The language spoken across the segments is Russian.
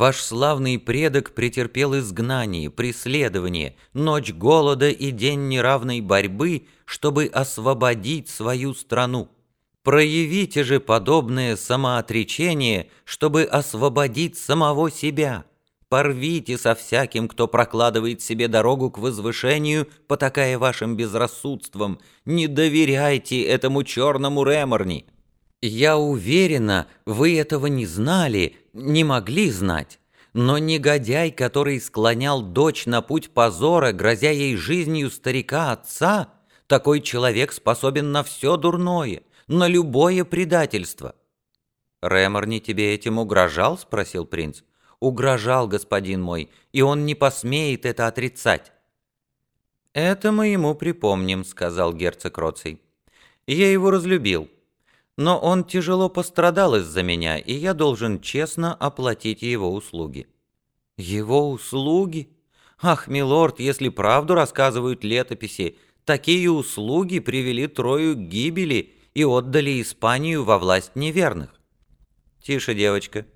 Ваш славный предок претерпел изгнание, преследование, ночь голода и день неравной борьбы, чтобы освободить свою страну. Проявите же подобное самоотречение, чтобы освободить самого себя. Порвите со всяким, кто прокладывает себе дорогу к возвышению, потакая вашим безрассудством. Не доверяйте этому черному реморни. Я уверена, вы этого не знали, не могли знать. Но негодяй, который склонял дочь на путь позора, грозя ей жизнью старика-отца, такой человек способен на все дурное, на любое предательство. «Реморни тебе этим угрожал?» — спросил принц. «Угрожал, господин мой, и он не посмеет это отрицать». «Это мы ему припомним», — сказал герцог Роций. «Я его разлюбил». Но он тяжело пострадал из-за меня, и я должен честно оплатить его услуги». «Его услуги? Ах, милорд, если правду рассказывают летописи, такие услуги привели Трою к гибели и отдали Испанию во власть неверных». «Тише, девочка.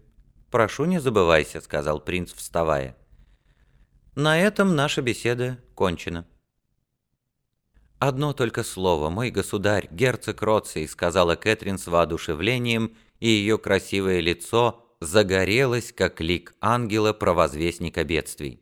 Прошу, не забывайся», — сказал принц, вставая. «На этом наша беседа кончена». «Одно только слово, мой государь, герцог Роций», сказала Кэтрин с воодушевлением, и ее красивое лицо загорелось, как лик ангела-провозвестника бедствий.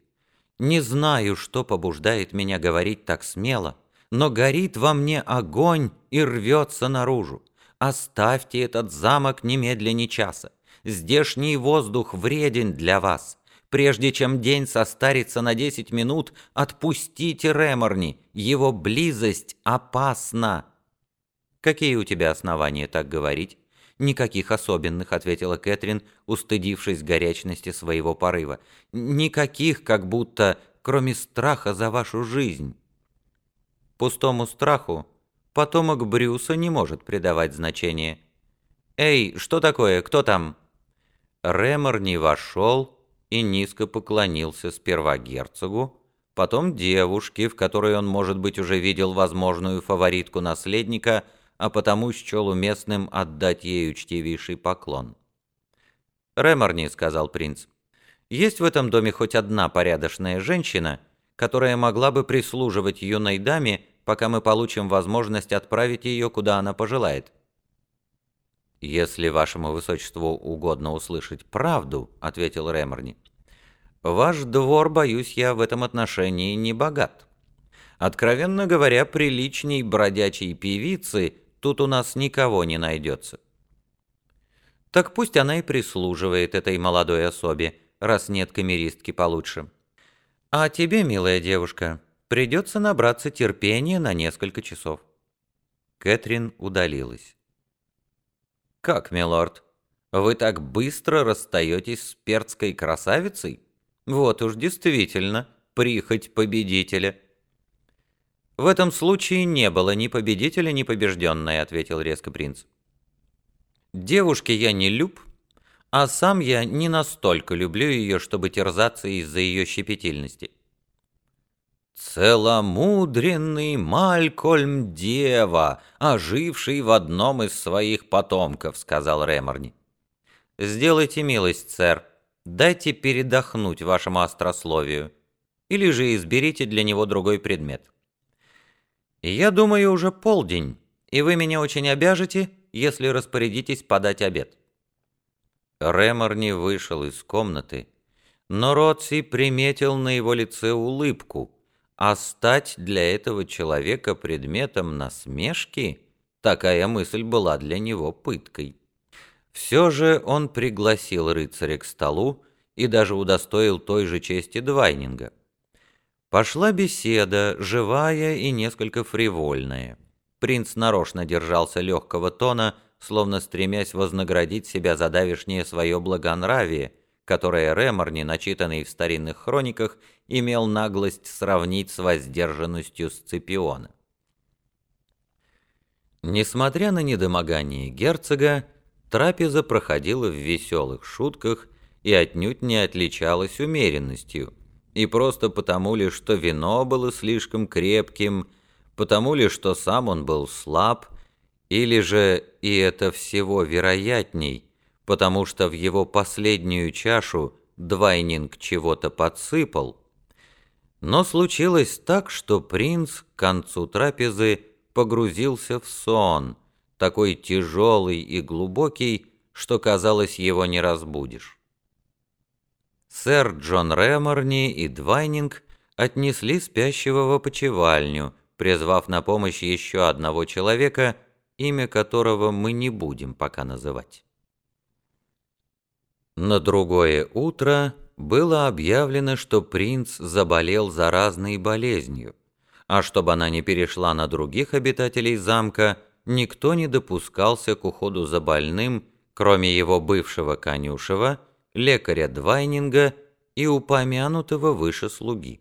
«Не знаю, что побуждает меня говорить так смело, но горит во мне огонь и рвется наружу. Оставьте этот замок немедленно часа. Здешний воздух вреден для вас. Прежде чем день состарится на 10 минут, отпустите Реморни, его близость опасна. Какие у тебя основания так говорить? «Никаких особенных», — ответила Кэтрин, устыдившись горячности своего порыва. «Никаких, как будто, кроме страха за вашу жизнь». Пустому страху потомок Брюса не может придавать значения. «Эй, что такое? Кто там?» Ремор вошел, и низко поклонился сперва герцогу, потом девушке, в которой он, может быть, уже видел возможную фаворитку наследника, а потому счел уместным отдать ей учтивейший поклон. «Реморни», — сказал принц, — «есть в этом доме хоть одна порядочная женщина, которая могла бы прислуживать юной даме, пока мы получим возможность отправить ее, куда она пожелает». «Если вашему высочеству угодно услышать правду», — ответил Реморни, — «ваш двор, боюсь я, в этом отношении не богат. Откровенно говоря, приличней бродячей певицы тут у нас никого не найдется». «Так пусть она и прислуживает этой молодой особе, раз нет камеристки получше. А тебе, милая девушка, придется набраться терпения на несколько часов». Кэтрин удалилась. «Как, милорд, вы так быстро расстаетесь с перцкой красавицей? Вот уж действительно, прихоть победителя». «В этом случае не было ни победителя, ни побежденной», — ответил резко принц. «Девушке я не люб, а сам я не настолько люблю ее, чтобы терзаться из-за ее щепетильности». «Целомудренный Малькольм Дева, оживший в одном из своих потомков», — сказал Реморни. «Сделайте милость, сэр, дайте передохнуть вашему острословию, или же изберите для него другой предмет. Я думаю, уже полдень, и вы меня очень обяжете, если распорядитесь подать обед». Реморни вышел из комнаты, но Роци приметил на его лице улыбку — а стать для этого человека предметом насмешки, такая мысль была для него пыткой. Все же он пригласил рыцаря к столу и даже удостоил той же чести Двайнинга. Пошла беседа, живая и несколько фривольная. Принц нарочно держался легкого тона, словно стремясь вознаградить себя за давешнее свое благонравие – которое Реморни, начитанный в старинных хрониках, имел наглость сравнить с воздержанностью Сципиона. Несмотря на недомогание герцога, трапеза проходила в веселых шутках и отнюдь не отличалась умеренностью, и просто потому ли, что вино было слишком крепким, потому ли, что сам он был слаб, или же, и это всего вероятней, потому что в его последнюю чашу Двайнинг чего-то подсыпал. Но случилось так, что принц к концу трапезы погрузился в сон, такой тяжелый и глубокий, что, казалось, его не разбудишь. Сэр Джон Реморни и Двайнинг отнесли спящего в опочивальню, призвав на помощь еще одного человека, имя которого мы не будем пока называть. На другое утро было объявлено, что принц заболел заразной болезнью, а чтобы она не перешла на других обитателей замка, никто не допускался к уходу за больным, кроме его бывшего конюшева, лекаря Двайнинга и упомянутого выше слуги.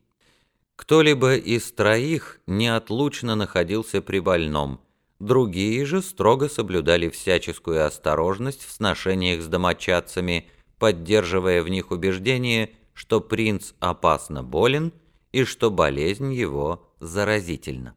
Кто-либо из троих неотлучно находился при больном, другие же строго соблюдали всяческую осторожность в сношениях с домочадцами – поддерживая в них убеждение, что принц опасно болен и что болезнь его заразительна.